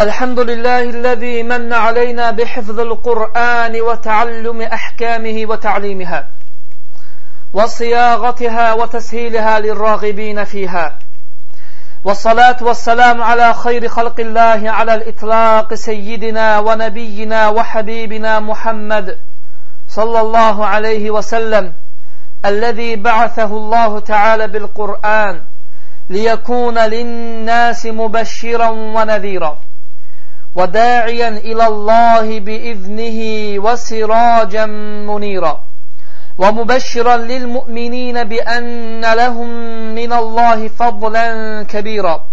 الحمد لله الذي من علينا بحفظ القرآن وتعلم أحكامه وتعليمها وصياغتها وتسهيلها للراغبين فيها. والصلاة والسلام على خير خلق الله على الإطلاق سيدنا ونبينا وحبيبنا محمد صلى الله عليه وسلم الذي بعثه الله تعالى بالقرآن ليكون للناس مبشرا ونذيرا. وداعيا إلى الله بإذنه وسراجا منيرا. ومبشرا للمؤمنين بأن لهم من الله فضلا كبيرا.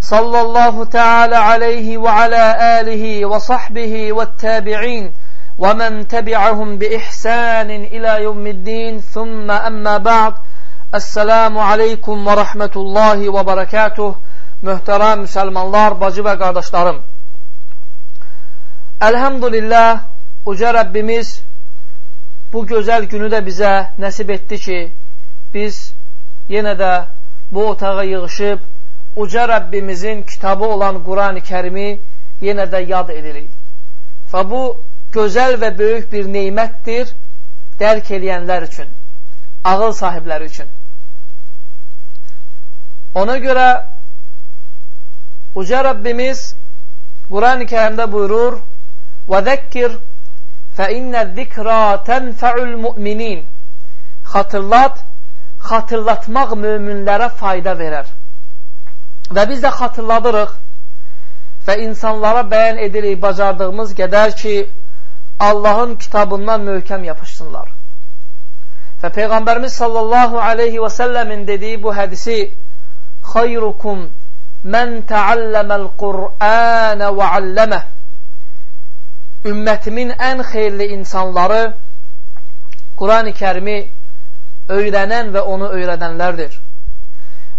صلى الله تعالى عليه وعلى آله وصحبه والتابعين ومن تبعهم بإحسان إلى يوم الدين. ثم أما بعد السلام عليكم ورحمة الله وبركاته. Möhtərəm müsəlmanlar, bacı və qardaşlarım. Əlhəmdülillah, uca Rəbbimiz bu gözəl günü də bizə nəsib etdi ki, biz yenə də bu otağa yığışıb, uca Rəbbimizin kitabı olan Quran-ı kərimi yenə də yad edirik. Və bu gözəl və böyük bir neymətdir dərk eləyənlər üçün, ağıl sahibləri üçün. Ona görə Uca Rəbbimiz Quran-ı kərimdə buyurur وَذَكِّرْ فَإِنَّ الذِّكْرَى تَنْفَعُ الْمُؤْمِنِينَ Xatırlat, xatırlatmaq möminlərə fayda verər. Və biz də xatırladırıq və insanlara bəyan edirik bacardığımız qədər ki, Allahın kitabından möhkəm yapışsınlar. Və Peyğəmbərimiz sallallahu aleyhi və səlləmin dediyi bu hədisi Xayrukum mən təalləməl Qur'anə və alləmə Ümmətimin ən xeyirli insanları Quran-ı kərimi öyrənən və onu öyrədənlərdir.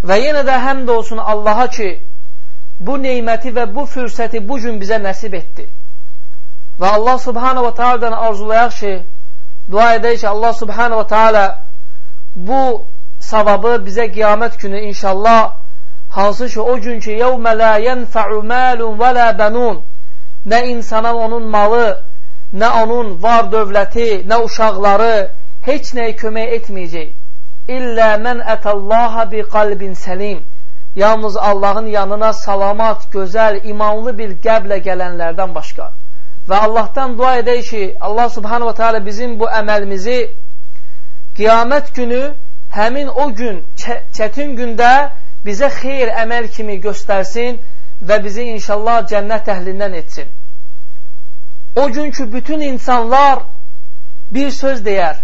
Və yenə də həmd olsun Allaha ki, bu neyməti və bu fürsəti bu gün bizə nəsib etdi. Və Allah subhanə və teala'dan arzulayaq ki, dua edək ki, Allah subhanə və teala bu savabı bizə qiyamət günü inşallah hansı ki, o gün ki, yevmə lə yənfə'u məlun və lə bənun nə insana onun malı, nə onun var dövləti, nə uşaqları heç nəyə kömək etməyəcək. İllə mən ətəllaha bi qalbin səlim. Yalnız Allahın yanına salamat, gözəl, imanlı bir qəblə gələnlərdən başqa və Allahdan dua edək ki, Allah subhanahu wa ta'ala bizim bu əməlimizi qiyamət günü həmin o gün, çətin gündə bizə xeyr əməl kimi göstərsin və bizi inşallah cənnət əhlindən etsin. O gün ki, bütün insanlar bir söz deyər.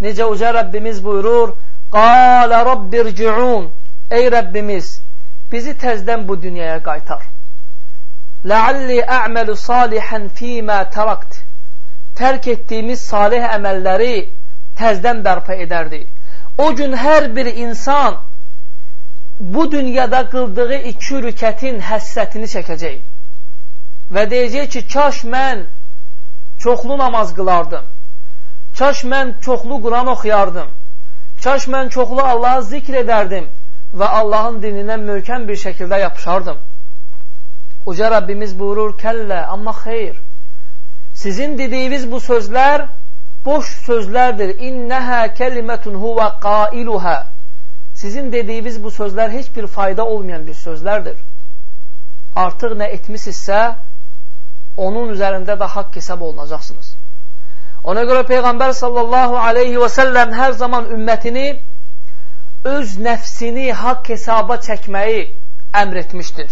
Necə uca Rəbbimiz buyurur, Qalə Rabbirciun, ey Rəbbimiz, bizi təzdən bu dünyaya qaytar. Ləalli ə'məlu salihən fīmə tərakt. Tərk etdiyimiz salih əməlləri təzdən bərpa edərdi. O gün hər bir insan bu dünyada qıldığı iki rükətin həssətini çəkəcək. Və deyəcək ki, kaş mən çoxlu namaz qılardım. Kaş mən çoxlu Quran oxuyardım. Kaş mən çoxlu Allahı zikr edərdim və Allahın dininə möhkəm bir şəkildə yapışardım. Uca Rəbbimiz buyurur, kəllə, amma xeyr. Sizin dediyiniz bu sözlər boş sözlərdir. İnnəhə kəlimətun huvə qailuhə. Sizin dediyiniz bu sözlər heç bir fayda olmayan bir sözlərdir. Artıq nə etmisinizsə, onun üzərində də haqq hesab olunacaqsınız. Ona görə Peyğəmbər sallallahu aleyhi və səlləm hər zaman ümmətini öz nəfsini haqq hesaba çəkməyi əmr etmişdir.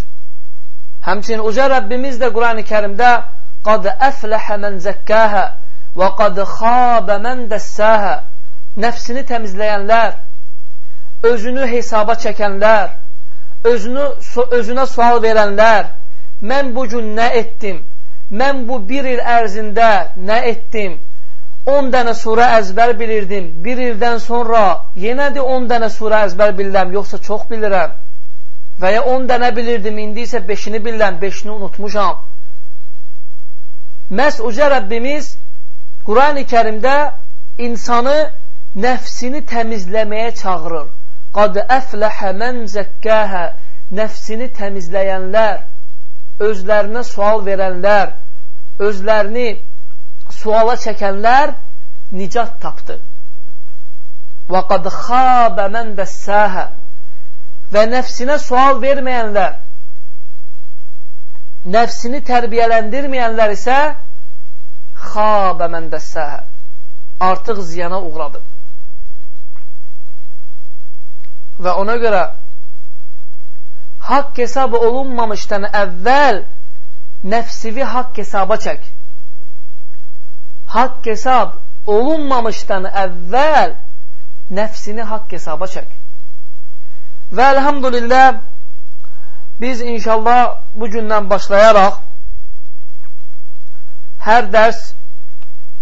Həmçinin uca Rəbbimiz də Qurani kərimdə əfləhə mən zəkkəhə və qad xabə mən dəssəhə nəfsini təmizləyənlər, özünü hesaba çəkənlər, özünü, özünə sual verənlər, mən bu gün nə etdim, mən bu bir il ərzində nə etdim, 10 dənə surə əzbər bilirdim, bir ildən sonra yenə də 10 dənə surə əzbər bilirəm, yoxsa çox bilirəm və ya 10 dənə bilirdim, indi isə 5-ini bilirəm, 5-ini unutmuşam. Məhz uca Rəbbimiz Quran-ı kərimdə insanı nəfsini təmizləməyə çağırır. Qad əfləhə mən zəkkəhə Nəfsini təmizləyənlər özlərinə sual verənlər, özlərini suala çəkənlər nicat tapdı. Və qad xabə mən dəssəhə və nəfsinə sual verməyənlər, nəfsini tərbiyələndirməyənlər isə xabə mən dəssəhə artıq ziyana uğradı. Və ona görə haqq hesab olunmamışdan əvvəl nəfsivi haqq hesaba çək. Haqq hesab olunmamışdan əvvəl nəfsini haqq hesaba çək. Və əlhamdülillah biz inşallah bu gündən başlayaraq hər dərs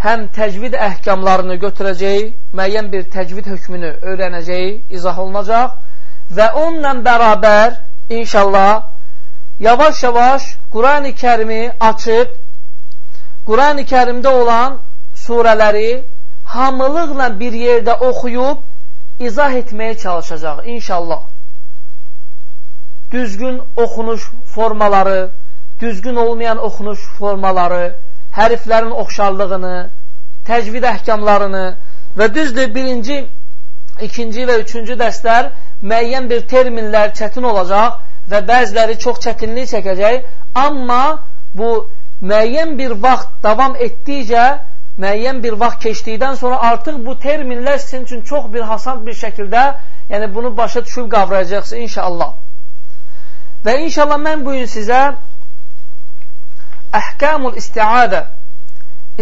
həm təcvid əhkamlarını götürəcək, müəyyən bir təcvid hökmünü öyrənəcək, izah olunacaq və onunla bərabər inşallah yavaş-yavaş Quran-ı kərimi açıb, Quran-ı kərimdə olan surələri hamılıqla bir yerdə oxuyub, izah etməyə çalışacaq inşallah. Düzgün oxunuş formaları, düzgün olmayan oxunuş formaları, hərflərin oxşarlığını, təcvid əhkamlarını və düzdür, birinci, ikinci və üçüncü dərslər müəyyən bir terminlər çətin olacaq və bəziləri çox çətinlik çəkəcək, amma bu müəyyən bir vaxt davam etdikcə, müəyyən bir vaxt keçdikdən sonra artıq bu terminlər sizin üçün çox bir hasant bir şəkildə, yəni bunu başa düşüb qavrayacaqsınız inşallah. Və inşallah mən bu gün sizə Əhkamul istiadə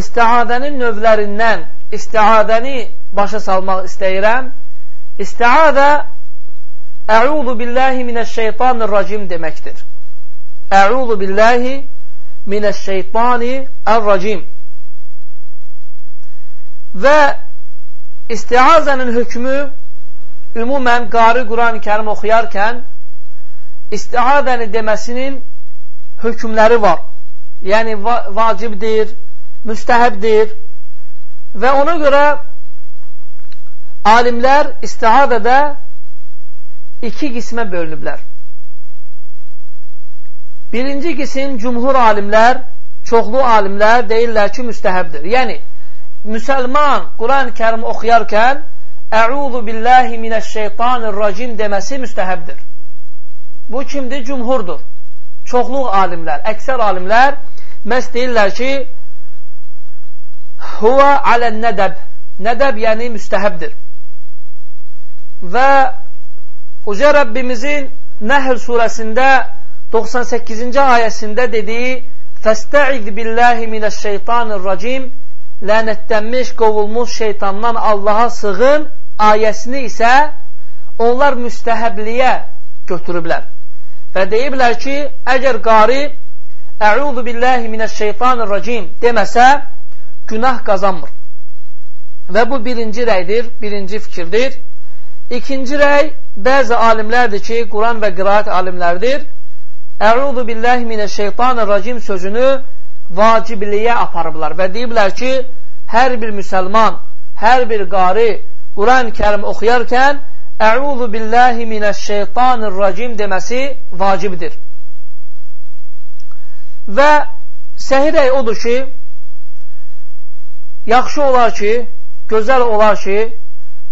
İstiadənin növlərindən istiadəni başa salmaq istəyirəm. İstiadə Əuzu billahi minəşşeytanirracim deməkdir. Əuzu billahi minəşşeytanirracim Və istiazənin hökmü ümumən qari Quran-ı kərim oxuyarkən istiadəni deməsinin hökmləri var yəni va vacibdir, müstəhəbdir və ona görə alimlər istihadədə iki qismə bölünüblər. Birinci qisim cümhur alimlər, çoxlu alimlər deyirlər ki, müstəhəbdir. Yəni, müsəlman Quran-ı kərim oxuyarkən Əuzu billahi minəşşeytanirracim deməsi müstəhəbdir. Bu kimdir? Cümhurdur. Çoxluq alimlər, əksər alimlər məhz deyirlər ki, Huvə alən nədəb. Nədəb yəni müstəhəbdir. Və Uca Rəbbimizin Nəhl surəsində 98-ci ayəsində dediyi Fəstəiz billahi minəşşeytanirracim lənətlənmiş, qovulmuş şeytandan Allaha sığın ayəsini isə onlar müstəhəbliyə götürüblər. Və deyiblər ki, əgər qari Əuzu billahi minəşşeytanirracim deməsə, günah qazanmır. Və bu birinci rəydir, birinci fikirdir. İkinci rəy bəzi alimlərdir ki, Quran və qiraat alimlərdir. Əuzu billahi minəşşeytanirracim sözünü vacibliyə aparıblar və deyiblər ki, hər bir müsəlman, hər bir qari Quran-ı kərim oxuyarkən Əuzu billahi minəşşeytanirracim deməsi vacibdir. Və səhirək odur ki, yaxşı olar ki, gözəl olar ki,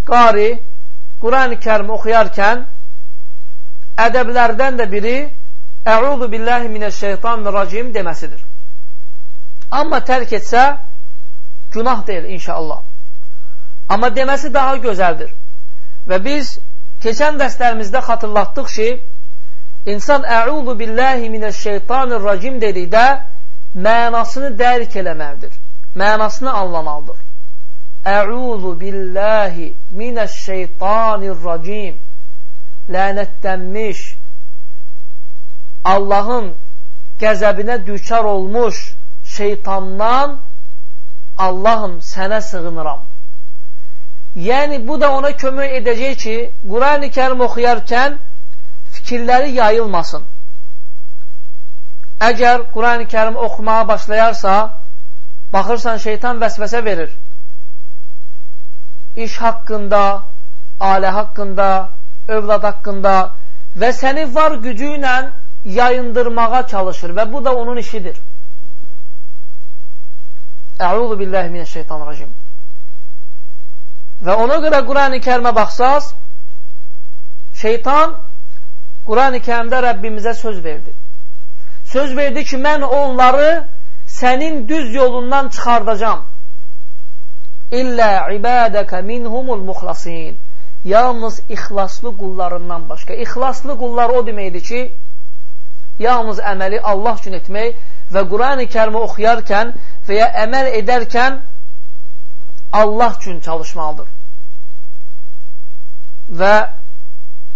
qari Quran-ı kərim oxuyarkən ədəblərdən də biri Əuzu billahi minəşşeytanirracim deməsidir. Amma tərk etsə, günah deyil inşallah. Amma deməsi daha gözəldir. Və biz keçən dərslərimizdə xatırlatdıq ki, İnsan əuzu billahi minəşşeytanirracim dedikdə mənasını dərk eləməlidir. Mənasını anlamalıdır. Əuzu billahi minəşşeytanirracim lənətlənmiş Allahın qəzəbinə düçar olmuş şeytandan Allahım sənə sığınıram. Yəni, bu da ona kömək edəcək ki, Quran-ı kərim oxuyarkən fikirləri yayılmasın. Əgər Quran-ı kərim oxumağa başlayarsa, baxırsan şeytan vəsvəsə verir. İş haqqında, ailə haqqında, övlad haqqında və səni var gücü ilə yayındırmağa çalışır və bu da onun işidir. Əuzu billahi minəşşeytanirracim. Və ona görə Qurani kərimə baxsaz, şeytan Qurani kərimdə Rəbbimizə söz verdi. Söz verdi ki, mən onları sənin düz yolundan çıxardacam. İllə ibadəkə minhumul muxlasin. Yalnız ixlaslı qullarından başqa. İxlaslı qullar o deməkdir ki, yalnız əməli Allah üçün etmək və Qurani kərimi oxuyarkən və ya əməl edərkən Allah üçün çalışmalıdır. Və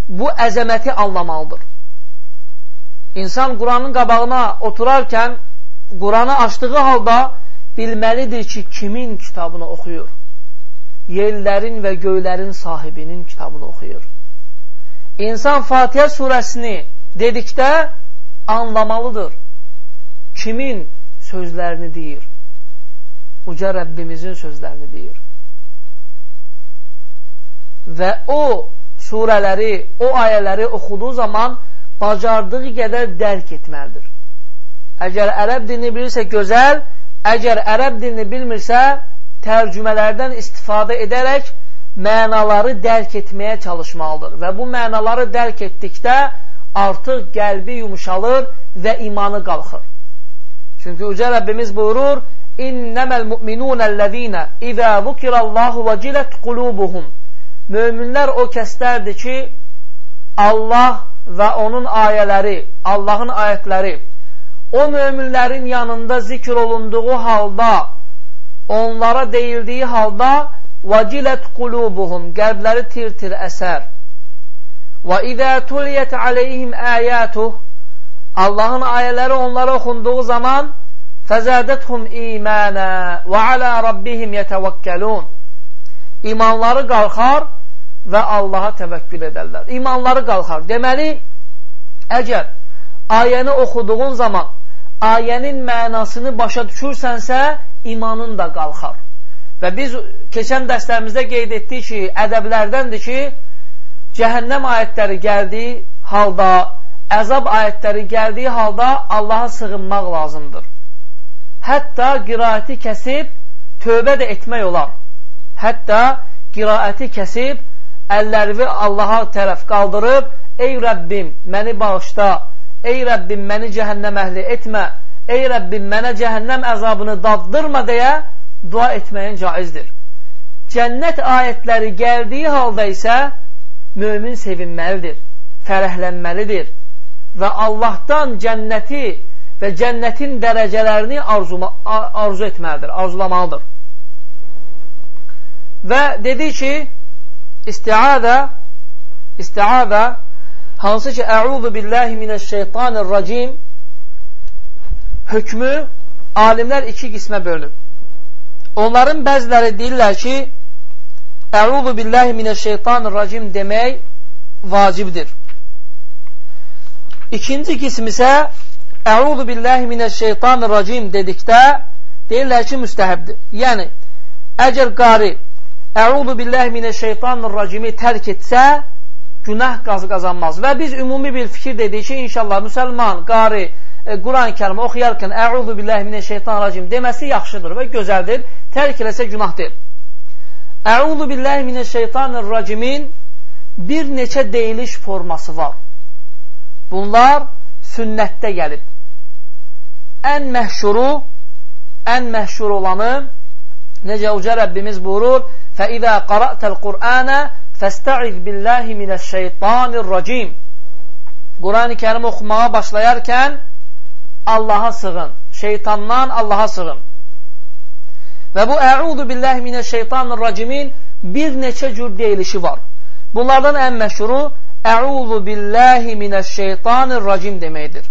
bu əzəməti anlamalıdır. İnsan Quranın qabağına oturarkən Quranı açdığı halda bilməlidir ki, kimin kitabını oxuyur? Yerlərin və göylərin sahibinin kitabını oxuyur. İnsan Fatihə surəsini dedikdə anlamalıdır. Kimin sözlərini deyir? Uca Rəbbimizin sözlərini deyir. Və o surələri, o ayələri oxuduğu zaman bacardığı qədər dərk etməlidir. Əgər ərəb dilini bilirsə gözəl, əgər ərəb dilini bilmirsə, tərcümələrdən istifadə edərək mənaları dərk etməyə çalışmalıdır. Və bu mənaları dərk etdikdə artıq qəlbi yumuşalır və imanı qalxır. Çünki Uca Rəbbimiz buyurur, İnnəməl mu'minunəl-ləzīnə İzə zukirallahu və cilət qulubuhum Möminlər o kəslərdir ki, Allah və onun ayələri, Allahın ayətləri o möminlərin yanında zikr olunduğu halda, onlara deyildiyi halda vacilət qulubuhum, qəlbləri tir-tir əsər izə tuliyyət aleyhim əyətuh Allahın ayələri onlara oxunduğu zaman imanə və alə rabbihim yətəvəkkəlun İmanları qalxar və Allaha təvəkkül edərlər. İmanları qalxar. Deməli, əgər ayəni oxuduğun zaman ayənin mənasını başa düşürsənsə, imanın da qalxar. Və biz keçən dərslərimizdə qeyd etdik ki, ədəblərdəndir ki, cəhənnəm ayətləri gəldiyi halda, əzab ayətləri gəldiyi halda Allaha sığınmaq lazımdır. Hətta qiraəti kəsib tövbə də etmək olar. Hətta qiraəti kəsib əllərini Allaha tərəf qaldırıb, ey Rəbbim, məni bağışla, ey Rəbbim, məni cəhənnəm əhli etmə, ey Rəbbim, mənə cəhənnəm əzabını daddırma deyə dua etməyin caizdir. Cənnət ayətləri gəldiyi halda isə mömin sevinməlidir, fərəhlənməlidir və Allahdan cənnəti və cənnətin dərəcələrini arzuma, arzu etməlidir, arzulamalıdır. Və dedi ki, istiadə istiadə hansı ki, əuzu billahi minəşşeytanirracim hökmü alimlər iki qismə bölünüb. Onların bəziləri deyirlər ki, Əuzu billahi minəşşeytanirracim demək vacibdir. İkinci qism isə Əuzu billahi minəşşeytanirracim dedikdə deyirlər ki, müstəhəbdir. Yəni, əgər qari Əuzu billahi minəşşeytanirracimi tərk etsə, günah qazanmaz. Və biz ümumi bir fikir dedik ki, inşallah müsəlman, qari, e, Quran-ı kərimi oxuyarkən Əuzu billahi minəşşeytanirracim deməsi yaxşıdır və gözəldir. Tərk eləsə günahdır. Əuzu billahi minəşşeytanirracimin bir neçə deyiliş forması var. Bunlar sünnətdə gəlib. Ən məhşuru, ən məhşur olanı necə uca Rəbbimiz buyurur: "Fəizə qara'təl-Qur'ana fəstə'iz billahi minəşşeytanirracim." Qurani Kərim oxumağa başlayarkən Allaha sığın, şeytandan Allaha sığın. Və bu əudu billahi minəşşeytanirracimin bir neçə cür deyilişi var. Bunlardan ən məşhuru əudu billahi minəşşeytanirracim deməkdir.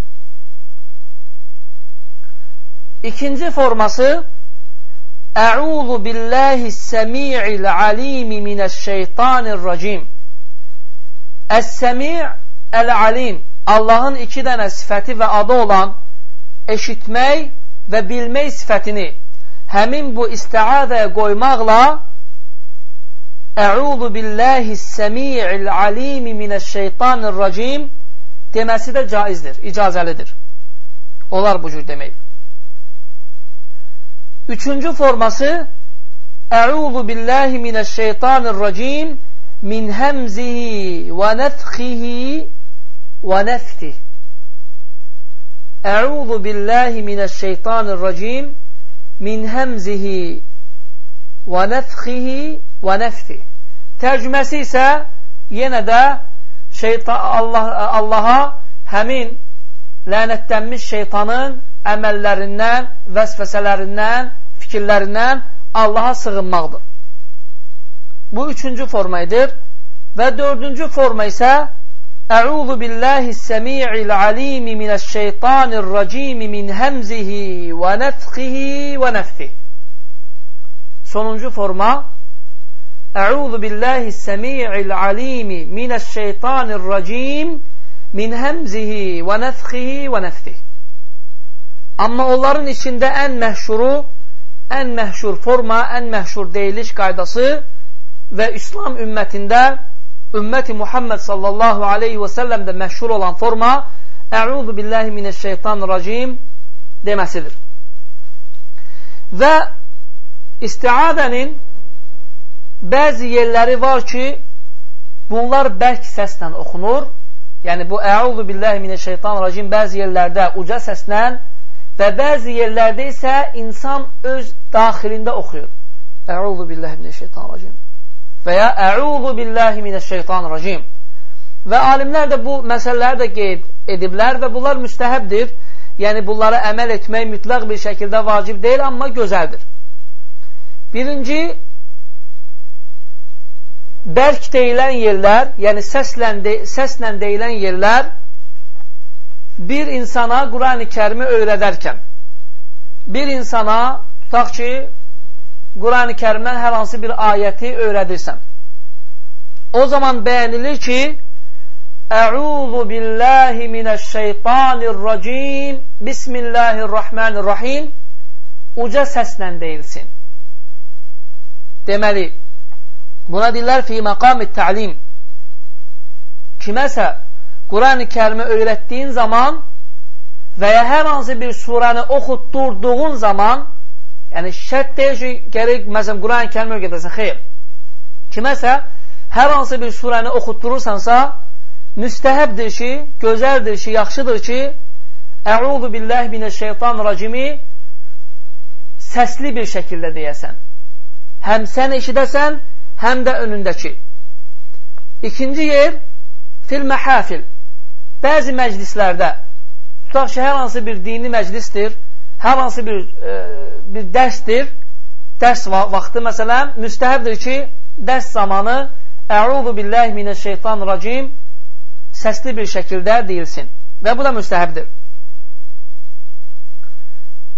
İkinci forması Əuzu billahi səmi'il alimi minəşşeytanirracim Əs-səmi' əl-alim Allahın iki dənə sifəti və adı olan eşitmək və bilmək sifətini həmin bu istiadəyə qoymaqla Əuzu billahi səmi'il alimi minəşşeytanirracim deməsi də caizdir, icazəlidir. Olar bu cür demək. Üçüncü forması Əuzu billahi minəşşeytanirracim min həmzihi və nəfxihi və nəftih. Əuzu billahi minəşşeytanirracim min həmzihi və nəfxihi və nəftih. Tərcüməsi isə yenə də şeytan, Allah, Allaha həmin lənətlənmiş şeytanın əməllərindən, vəsvəsələrindən, fikirlərindən Allaha sığınmaqdır. Bu üçüncü forma edir. Və dördüncü forma isə Əuzu billahi's-semi'il alimi minəş-şeytanir-racim min həmzihi və nəfxihi və nəfsihi. Sonuncu forma Əuzu billahi's-semi'il alimi minəş-şeytanir-racim min həmzihi və nəfxihi və nəfsihi. Amma onların içində ən məşhuru, ən məşhur forma, ən məşhur deyiliş qaydası və İslam ümmətində ümməti Muhammed sallallahu aleyhi və səlləmdə məşhur olan forma Əuzu billahi minəşşeytanirracim deməsidir. Və istiadənin bəzi yerləri var ki, bunlar bərk səslə oxunur. Yəni, bu Əuzu billahi minəşşeytanirracim bəzi yerlərdə uca səslə və bəzi yerlərdə isə insan öz daxilində oxuyur. Əuzu billahi minəşşeytanirracim və ya Əuzu billahi minəşşeytanirracim və alimlər də bu məsələləri də qeyd ediblər və bunlar müstəhəbdir. Yəni, bunlara əməl etmək mütləq bir şəkildə vacib deyil, amma gözəldir. Birinci, bərk deyilən yerlər, yəni səslə, de, səslə deyilən yerlər bir insana Quran-ı kərimi öyrədərkən, bir insana, tutaq ki, Quran-ı kərimdən hər hansı bir ayəti öyrədirsən. O zaman bəyənilir ki, Əuzu billahi minəşşeytanirracim Bismillahirrahmanirrahim uca səslə deyilsin. Deməli, Buna deyirlər fi məqam-ı təlim. Kiməsə Quran-ı kərimi öyrətdiyin zaman və ya hər hansı bir surəni oxutdurduğun zaman, yəni şərt deyil ki, gərək, məsələn, Quran-ı kərimi öyrədəsən, xeyr. Kiməsə hər hansı bir surəni oxutdurursansa, müstəhəbdir ki, gözəldir ki, yaxşıdır ki, Əuzu billahi minəşşeytanirracimi səsli bir şəkildə deyəsən. Həm sən eşidəsən, həm də önündəki. İkinci yer, fil məhafil. Bəzi məclislərdə, tutaq ki, hər hansı bir dini məclisdir, hər hansı bir, e, bir dərsdir, dərs vaxtı, məsələn, müstəhəbdir ki, dərs zamanı Əuzu billahi minəşşeytanirracim səsli bir şəkildə deyilsin. Və bu da müstəhəbdir.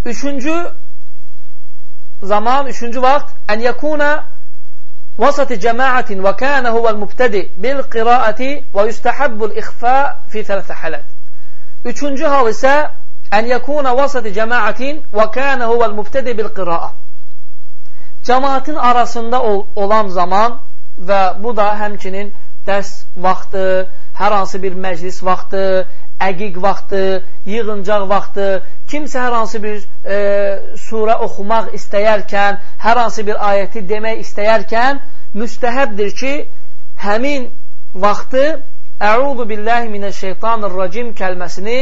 Üçüncü zaman, üçüncü vaxt ən yəkuna وسط جماعة وكان هو المبتدئ بالقراءة ويستحب الإخفاء في ثلاث حالات Üçüncü hal isə ən yəkuna vasati cəmaətin və kənə huvəl mübtədi bil qiraə. Cəmaətin arasında ol olan zaman və bu da həmçinin dərs vaxtı, hər hansı bir məclis vaxtı, əqiq vaxtı, yığıncaq vaxtı, kimsə hər hansı bir e, surə oxumaq istəyərkən, hər hansı bir ayəti demək istəyərkən, müstəhəbdir ki, həmin vaxtı Əuzu billahi minəşşeytanirracim kəlməsini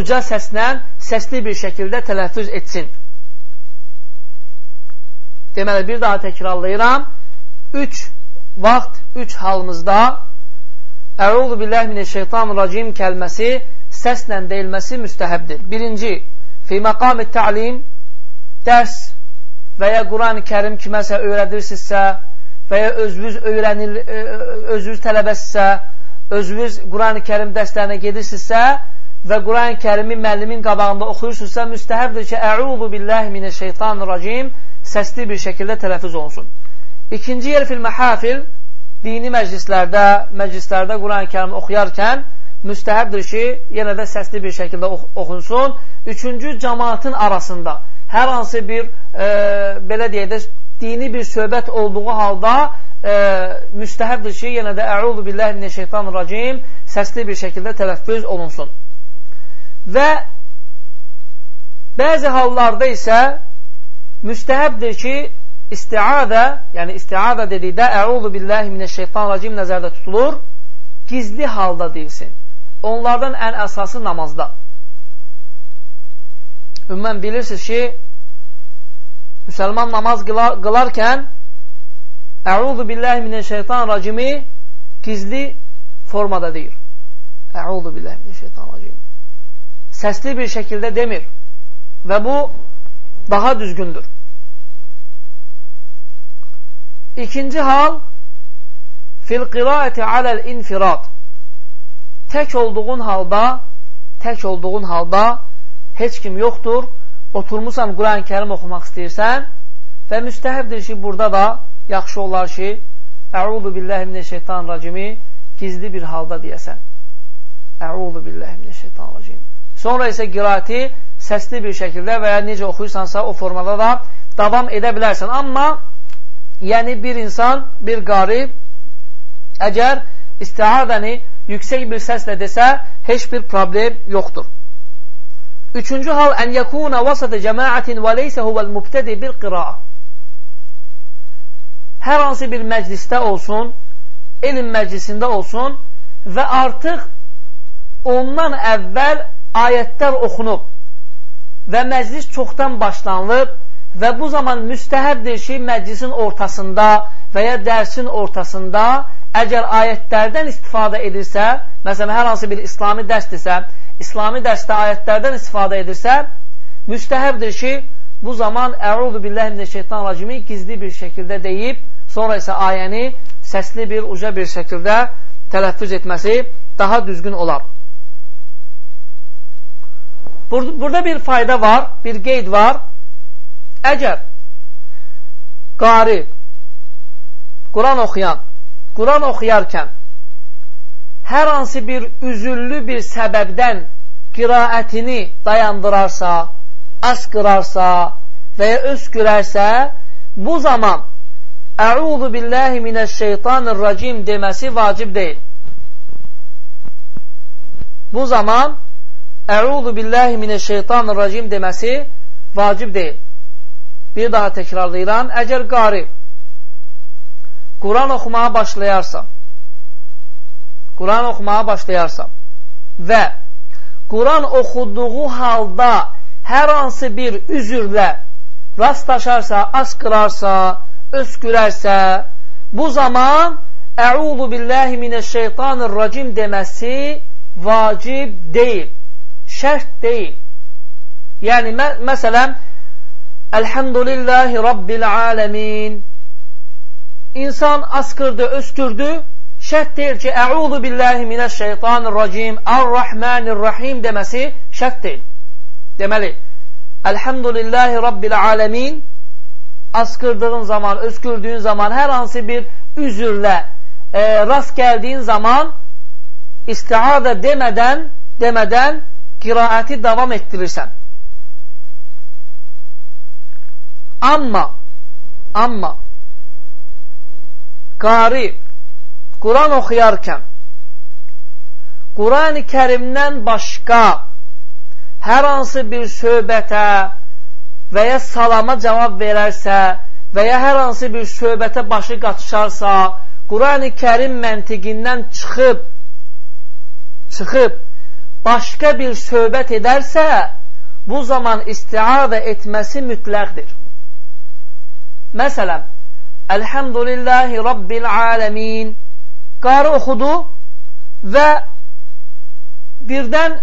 uca səslə, səsli bir şəkildə tələffüz etsin. Deməli, bir daha təkrarlayıram. Üç vaxt, üç halımızda Əuzu billahi minəşşeytanirracim kəlməsi səslə deyilməsi müstəhəbdir. Birinci, fi məqam-ı təlim, dərs və ya Quran-ı kərim kiməsə öyrədirsinizsə və ya özünüz öyrənil, özünüz tələbəsinizsə, özünüz Quran-ı kərim dərslərinə gedirsinizsə və Quran-ı kərimi müəllimin qabağında oxuyursunuzsa, müstəhəbdir ki, Əuzu billahi minəşşeytanirracim səsli bir şəkildə tələffüz olunsun. İkinci yer fil məhafil, dini məclislərdə, məclislərdə Quran-ı kərim oxuyarkən müstəhəbdir ki, yenə də səsli bir şəkildə oxunsun. Üçüncü, cəmaatın arasında hər hansı bir, e, belə deyək də, dini bir söhbət olduğu halda e, müstəhəbdir ki, yenə də əuzu billahi minəşşeytanirracim səsli bir şəkildə tələffüz olunsun. Və bəzi hallarda isə müstəhəbdir ki, istiadə, yəni istiadə dedikdə əuzu billahi minəşşeytanirracim nəzərdə tutulur, gizli halda deyilsin. Onlardan ən əsası namazda. Ümumən bilirsiniz ki, müsəlman namaz qılar, qılarkən Əuzu billahi minəşşeytanirracimi gizli formada deyir. Əuzu billahi minəşşeytanirracim. Səsli bir şəkildə demir və bu daha düzgündür. İkinci hal fil qiraəti aləl infirad tək olduğun halda tək olduğun halda heç kim yoxdur oturmusan Quran-ı kərim oxumaq istəyirsən və müstəhəbdir ki, burada da yaxşı olar ki, Əuzu billahi minəşşeytanirracimi gizli bir halda deyəsən. Əuzu billahi minəşşeytanirracim. Sonra isə qiraəti səsli bir şəkildə və ya necə oxuyursansa o formada da davam edə bilərsən. Amma yəni bir insan, bir qari əgər istihadəni yüksək bir səslə desə, heç bir problem yoxdur. Üçüncü hal, ən yəkuna vasatı cəmaətin və leysə huvəl mübtədi bil qiraə hər hansı bir məclisdə olsun, elm məclisində olsun və artıq ondan əvvəl ayətlər oxunub və məclis çoxdan başlanılıb və bu zaman müstəhəbdir ki, məclisin ortasında və ya dərsin ortasında əgər ayətlərdən istifadə edirsə, məsələn, hər hansı bir İslami dərsdirsə, İslami dərsdə ayətlərdən istifadə edirsə, müstəhəbdir ki, bu zaman Əuzu billahi minəşşeytanirracimi gizli bir şəkildə deyib sonra isə ayəni səsli bir, uca bir şəkildə tələffüz etməsi daha düzgün olar. Burada bir fayda var, bir qeyd var. Əgər qari, Quran oxuyan, Quran oxuyarkən hər hansı bir üzüllü bir səbəbdən qiraətini dayandırarsa, asqırarsa və ya öskürərsə, bu zaman Əuzu billahi minəşşeytanirracim deməsi vacib deyil. Bu zaman Əuzu billahi minəşşeytanirracim deməsi vacib deyil. Bir daha təkrarlayıram. Əgər qari Quran oxumağa başlayarsa, Quran oxumağa başlayarsa və Quran oxuduğu halda hər hansı bir üzürlə rastlaşarsa, asqırarsa, öskürərsə, bu zaman Əuzu billahi minəşşeytanirracim deməsi vacib deyil, şərt deyil. Yəni, mə məsələn, Elhamdülillahi Rabbil aləmin İnsan askırdı, öskürdü, şərt deyil ki, Əuzu billahi minəşşeytanirracim, Ar-Rahmanir-Rahim deməsi şərt deyil. Deməli, Elhamdülillahi Rabbil aləmin askırdığın zaman, öskürdüyün zaman, hər hansı bir üzürlə e, rast gəldiyin zaman istiadə demədən, demədən qiraəti davam etdirirsən. Amma, amma. Qari Quran oxuyarkən. Quran-ı kərimdən başqa hər hansı bir söhbətə, və ya salama cavab verərsə və ya hər hansı bir söhbətə başı qaçışarsa, Qurani Kərim məntiqindən çıxıb, çıxıb, başqa bir söhbət edərsə, bu zaman istiadə etməsi mütləqdir. Məsələn, Əlhəmdülillahi Rabbil aləmin qarı oxudu və birdən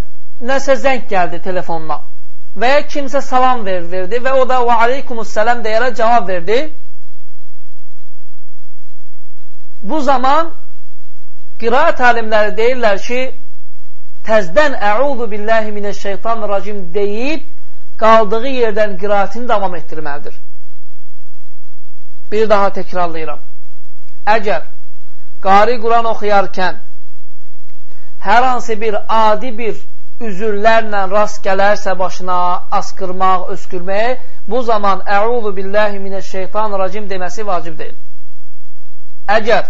nəsə zəng gəldi telefonla və ya kimsə salam ver, verdi və o da və aleykumussalam deyərək cavab verdi. Bu zaman qiraat alimləri deyirlər ki, təzdən əuzu billahi minəşşeytanirracim deyib, qaldığı yerdən qiraatini davam etdirməlidir. Bir daha təkrarlayıram. Əgər qari Quran oxuyarkən hər hansı bir adi bir üzürlərlə rast gələrsə başına asqırmaq, öskürməyə, bu zaman Əuzu billahi minəşşeytanirracim deməsi vacib deyil. Əgər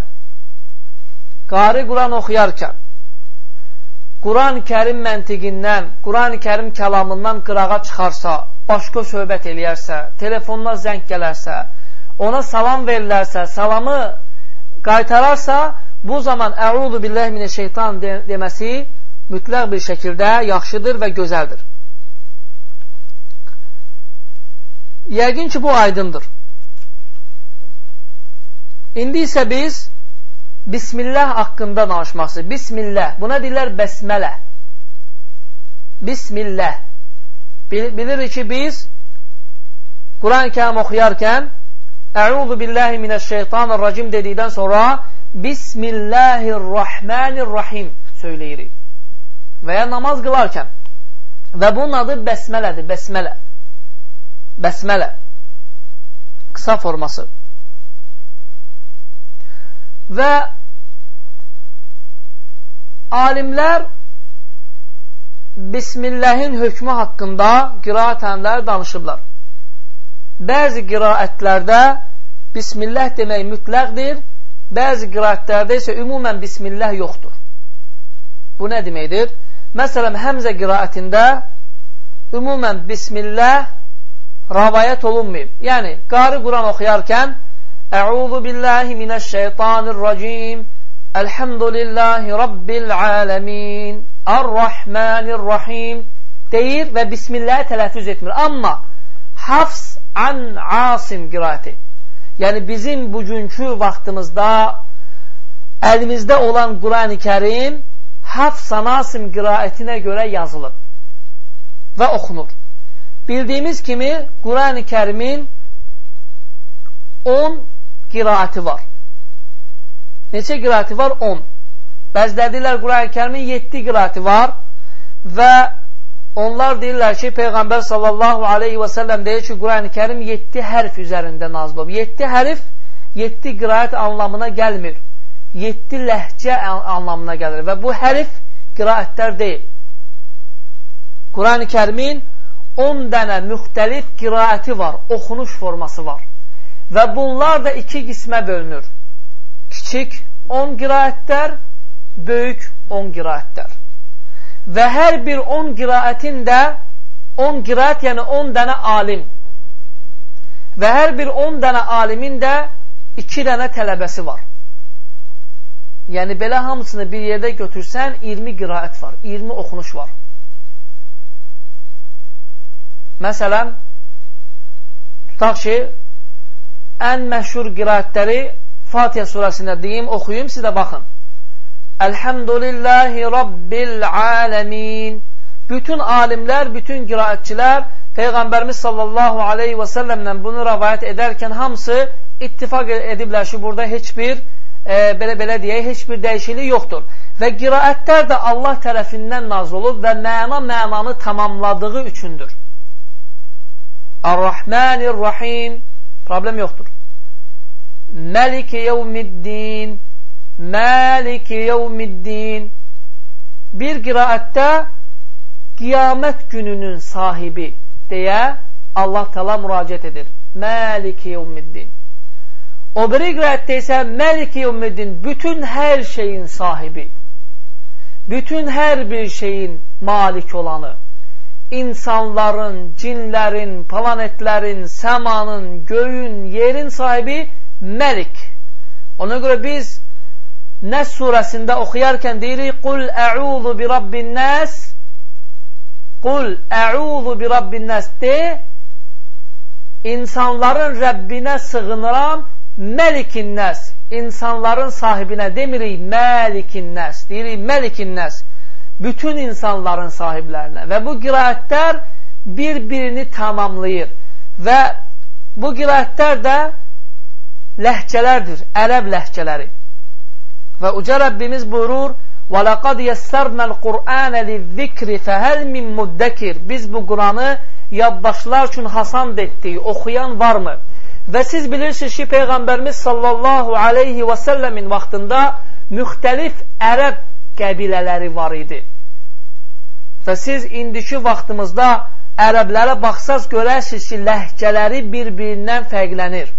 qari Quran oxuyarkən Quran-ı kərim məntiqindən, Quran-ı kərim kəlamından qırağa çıxarsa, başqa söhbət eləyərsə, telefonuna zəng gələrsə, ona salam verilərsə, salamı qaytararsa, bu zaman Əuzu billahi minəşşeytan deməsi mütləq bir şəkildə yaxşıdır və gözəldir. Yəqin ki, bu aydındır. İndi isə biz Bismillah haqqında danışmaqsız. Bismillah. Buna deyirlər bəsmələ. Bismillah. Bil bilirik ki, biz Quran-ı kərim oxuyarkən Əuzu billahi minəşşeytanirracim dedikdən sonra Bismillahirrahmanirrahim söyləyirik və ya namaz qılarkən və bunun adı bəsmələdir, bəsmələ. Bəsmələ. Qısa forması. Və alimlər Bismilləhin hökmü haqqında qiraətənlər danışıblar. Bəzi qiraətlərdə Bismillah demək mütləqdir, bəzi qiraətlərdə isə ümumən Bismillah yoxdur. Bu nə deməkdir? Məsələn, Həmzə qiraətində ümumən Bismillah rəvayət olunmayıb. Yəni, qari Quran oxuyarkən Əuzu billahi minəşşeytanirracim Elhamdülillahi Rabbil aləmin Ar-Rahmanir-Rahim deyir və Bismillah tələffüz etmir. Amma Hafs an Asim qiraəti yəni bizim bugünkü vaxtımızda əlimizdə olan Quran-ı Kərim Hafsa Nasim qiraətinə görə yazılıb və oxunur. Bildiyimiz kimi Quran-ı Kərimin 10 qiraəti var. Neçə qiraəti var? 10. Bəziləri deyirlər Quran-ı Kərimin 7 qiraəti var və onlar deyirlər ki, Peyğəmbər sallallahu aleyhi və səlləm deyir ki, Quran-ı Kərim 7 hərf üzərində nazil olub. 7 hərf 7 qiraət anlamına gəlmir. 7 ləhcə anlamına gəlir və bu hərif qiraətlər deyil. Quran-ı kərimin 10 dənə müxtəlif qiraəti var, oxunuş forması var. Və bunlar da iki qismə bölünür. Kiçik 10 qiraətlər, böyük 10 qiraətlər. Və hər bir 10 qiraətin də 10 qiraət, yəni 10 dənə alim. Və hər bir 10 dənə alimin də 2 dənə tələbəsi var. Yəni, belə hamısını bir yerdə götürsən, 20 qiraət var, 20 oxunuş var. Məsələn, tutaq ki, ən məşhur qiraətləri Fatihə surəsində deyim, oxuyum, siz də baxın. Elhamdülillahi Rabbil aləmin. Bütün alimlər, bütün qiraətçilər Peyğəmbərimiz sallallahu aleyhi və səlləmlə bunu rəvayət edərkən hamısı ittifaq ediblər ki, burada heç bir e, belə belə deyək, heç bir dəyişiklik yoxdur. Və qiraətlər də Allah tərəfindən nazil olub və məna mənanı tamamladığı üçündür. Ar-Rahmanir-Rahim problem yoxdur. Məlik yevmiddin Məlik yevmiddin Bir qiraətdə qiyamət gününün sahibi deyə Allah təala müraciət edir. Məlik yevmiddin O biri qirayətdə isə Məlik Yevmiddin bütün hər şeyin sahibi, bütün hər bir şeyin malik olanı, insanların, cinlərin, planetlərin, səmanın, göyün, yerin sahibi Məlik. Ona görə biz Nəs surəsində oxuyarkən deyirik, Qul ə'udhu bi rabbin nəs Qul ə'udhu bi rabbin nəs de, insanların Rəbbinə sığınıram Məlikin nəs, insanların sahibinə demirik Məlikin nəs, deyirik Məlikin nəs, bütün insanların sahiblərinə və bu qiraətlər bir-birini tamamlayır. Və bu qiraətlər də ləhcələrdir, ərəb ləhcələri və uca Rəbbimiz buyurur وَلَقَدْ يَسَّرْنَا الْقُرْآنَ لِلذِّكْرِ فَهَلْ مِنْ مُدَّكِرِ Biz bu Quranı yaddaşlar üçün hasand etdik, oxuyan varmı? Və siz bilirsiniz ki, Peyğəmbərimiz sallallahu aleyhi və səlləmin vaxtında müxtəlif ərəb qəbilələri var idi. Və siz indiki vaxtımızda ərəblərə baxsaz görərsiniz ki, ləhcələri bir-birindən fərqlənir.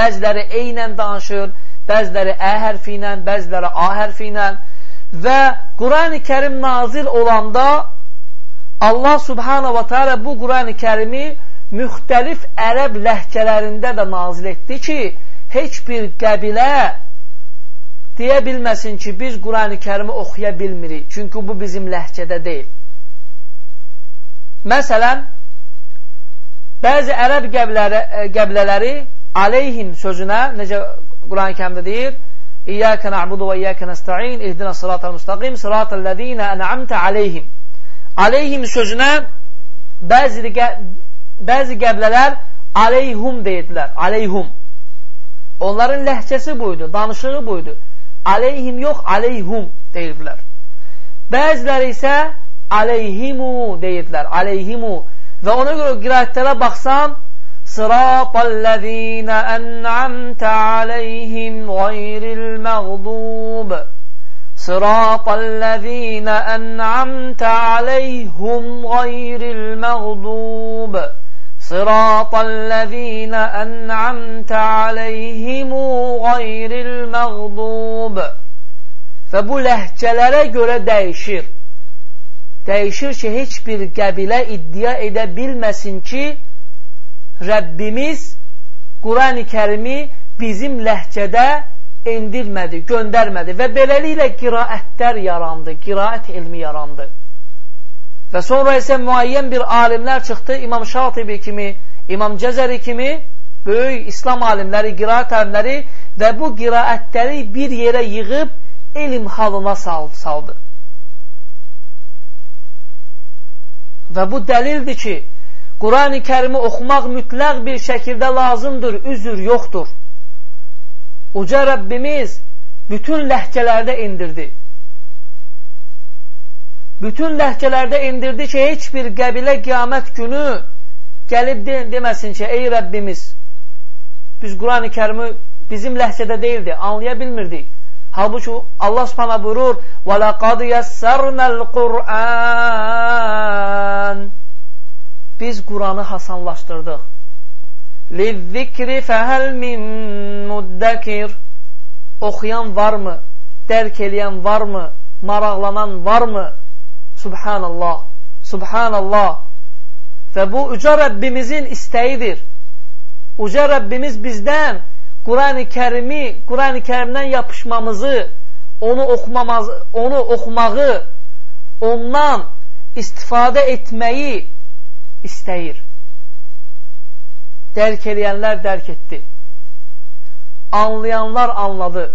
Bəziləri eynən danışır, bəziləri ə hərfi ilə, bəziləri a hərfi ilə və Quran-ı Kərim nazil olanda Allah subhanahu wa ta'ala bu Quran-ı Kərimi müxtəlif ərəb ləhcələrində də nazil etdi ki, heç bir qəbilə deyə bilməsin ki, biz Quran-ı Kərimi oxuya bilmirik. Çünki bu bizim ləhcədə deyil. Məsələn, bəzi ərəb qəbilələri, e, qəbilələri aleyhim sözünə, necə Quran-ı Kərimdə deyir, İyyəkə na'budu və iyyəkə nəstəin, ihdina sıratal müstəqim, sıratal ləzinə ən'amtə aleyhim. Aleyhim sözünə bəzi, bəzi qəblələr aleyhum deyidilər, aleyhum. Onların ləhcəsi buydu, danışığı buydu. Aleyhim yox, aleyhum deyirdilər. Bəziləri isə aleyhimu deyirdilər, aleyhimu. Və ona görə qirayətlərə baxsan, صراط الذين أنعمت عليهم غير المغضوب. صراط الذين أنعمت عليهم غير المغضوب. صراط الذين أنعمت عليهم غير المغضوب. فبو لهجلرə görə dəyişir dəyişir ki heç bir qəbilə iddia Rəbbimiz Quran-ı kərimi bizim ləhcədə endirmədi, göndərmədi və beləliklə qiraətlər yarandı, qiraət elmi yarandı. Və sonra isə müəyyən bir alimlər çıxdı, İmam Şatibi kimi, İmam Cəzəri kimi, böyük İslam alimləri, qiraət alimləri və bu qiraətləri bir yerə yığıb elm halına saldı. Və bu dəlildir ki, Quran-ı kərimi oxumaq mütləq bir şəkildə lazımdır, üzür yoxdur. Uca Rəbbimiz bütün ləhcələrdə indirdi bütün ləhcələrdə indirdi ki, heç bir qəbilə qiyamət günü gəlib de deməsin ki, ey Rəbbimiz, biz Quran-ı kərimi bizim ləhcədə deyildi, anlaya bilmirdik. Halbuki Allah subhana buyurur, وَلَقَدْ يَسَّرْنَا الْقُرْآنِ biz Quranı hasanlaşdırdıq. Lizzikri fəhəl min muddəkir Oxuyan varmı? Dərk eləyən varmı? Maraqlanan varmı? Subhanallah, subhanallah. Və bu Uca Rəbbimizin istəyidir. Uca Rəbbimiz bizdən Qurani Kərimi, Qurani Kərimdən yapışmamızı, onu, oxumamaz, onu oxumağı, ondan istifadə etməyi istəyir. Dərk eləyənlər dərk etdi. Anlayanlar anladı.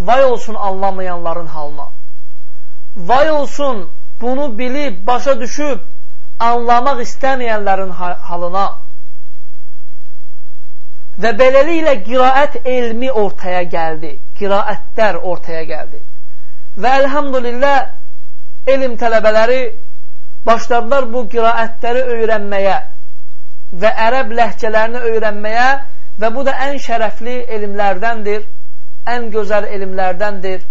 Vay olsun anlamayanların halına. Vay olsun bunu bilib, başa düşüb, anlamaq istəməyənlərin halına və beləliklə qiraət elmi ortaya gəldi, qiraətlər ortaya gəldi. Və əlhamdülillah elm tələbələri başladılar bu qiraətləri öyrənməyə və ərəb ləhcələrini öyrənməyə və bu da ən şərəfli elmlərdəndir, ən gözəl elmlərdəndir.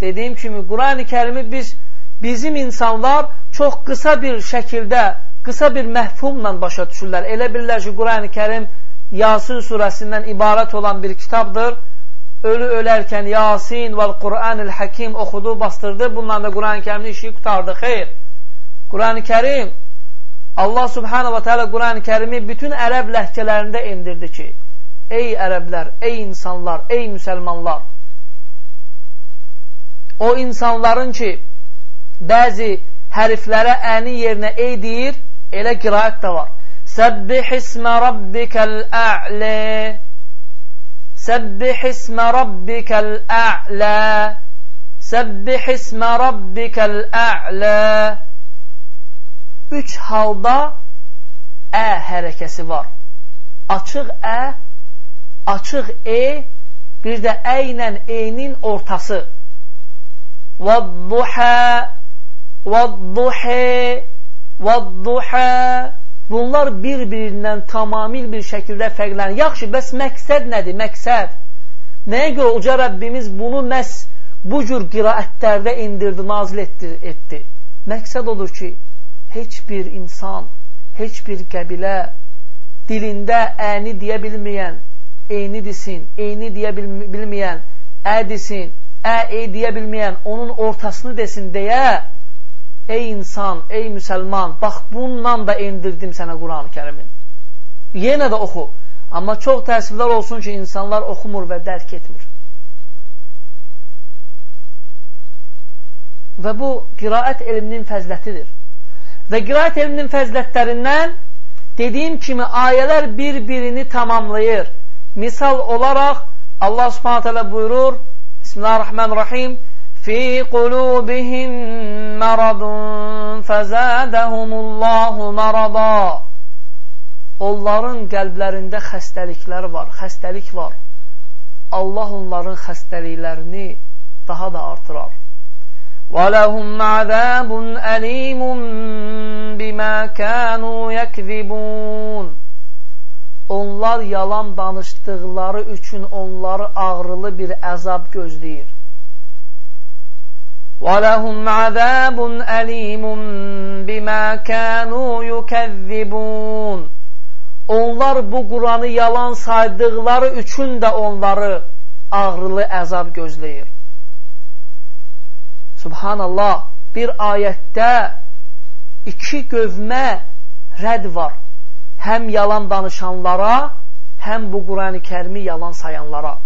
Dediyim kimi, Quran-ı kərimi biz bizim insanlar çox qısa bir şəkildə, qısa bir məhfumla başa düşürlər. Elə bilirlər ki, Quran-ı Kərim Yasin surəsindən ibarət olan bir kitabdır. Ölü ölərkən Yasin və Quran-ı Həkim oxudu, bastırdı. Bundan da Quran-ı Kərimin işi qutardı. Xeyr. Quran-ı Kərim Allah subhanahu wa ta'ala Quran-ı Kərimi bütün ərəb ləhcələrində indirdi ki, ey ərəblər, ey insanlar, ey müsəlmanlar, o insanların ki, bəzi hərflərə əni yerinə ey deyir, elə qiraət də var. Səbbih ismə rabbikəl ə'lə Səbbih ismə rabbikəl ə'lə Səbbih ismə rabbikəl ə'lə Üç halda ə hərəkəsi var. Açıq ə, açıq e, bir də ə ilə e-nin ortası. Vədduhə vədduhə, vədduhə bunlar bir-birindən tamamil bir şəkildə fərqlənir. Yaxşı, bəs məqsəd nədir? Məqsəd. Nəyə görə Uca Rəbbimiz bunu məhz bu cür qiraətlərdə indirdi, nazil etdi, etdi? Məqsəd odur ki, heç bir insan, heç bir qəbilə dilində əni deyə bilməyən, eyni desin, eyni deyə bilməyən, ə desin, ə, ey deyə bilməyən, onun ortasını desin deyə, ey insan, ey müsəlman, bax bununla da indirdim sənə Quran-ı kərimin. Yenə də oxu. Amma çox təəssüflər olsun ki, insanlar oxumur və dərk etmir. Və bu qiraət elminin fəzlətidir. Və qiraət elminin fəzlətlərindən dediyim kimi ayələr bir-birini tamamlayır. Misal olaraq Allah subhanət hələ buyurur Bismillahirrahmanirrahim Fi qulubihim məradun fəzədəhumullahu mərada Onların qəlblərində xəstəliklər var, xəstəlik var. Allah onların xəstəliklərini daha da artırar. وَلَهُمْ عَذَابٌ أَلِيمٌ بِمَا كَانُوا يَكْذِبُونَ Onlar yalan danışdıqları üçün onları ağrılı bir əzab gözləyir. وَلَهُمْ عَذَابٌ أَلِيمٌ بِمَا كَانُوا يُكَذِّبُونَ Onlar bu Quranı yalan saydıqları üçün də onları ağrılı əzab gözləyir. Subhanallah, bir ayətdə iki qövmə rədd var. Həm yalan danışanlara, həm bu Quran-ı kərimi yalan sayanlara.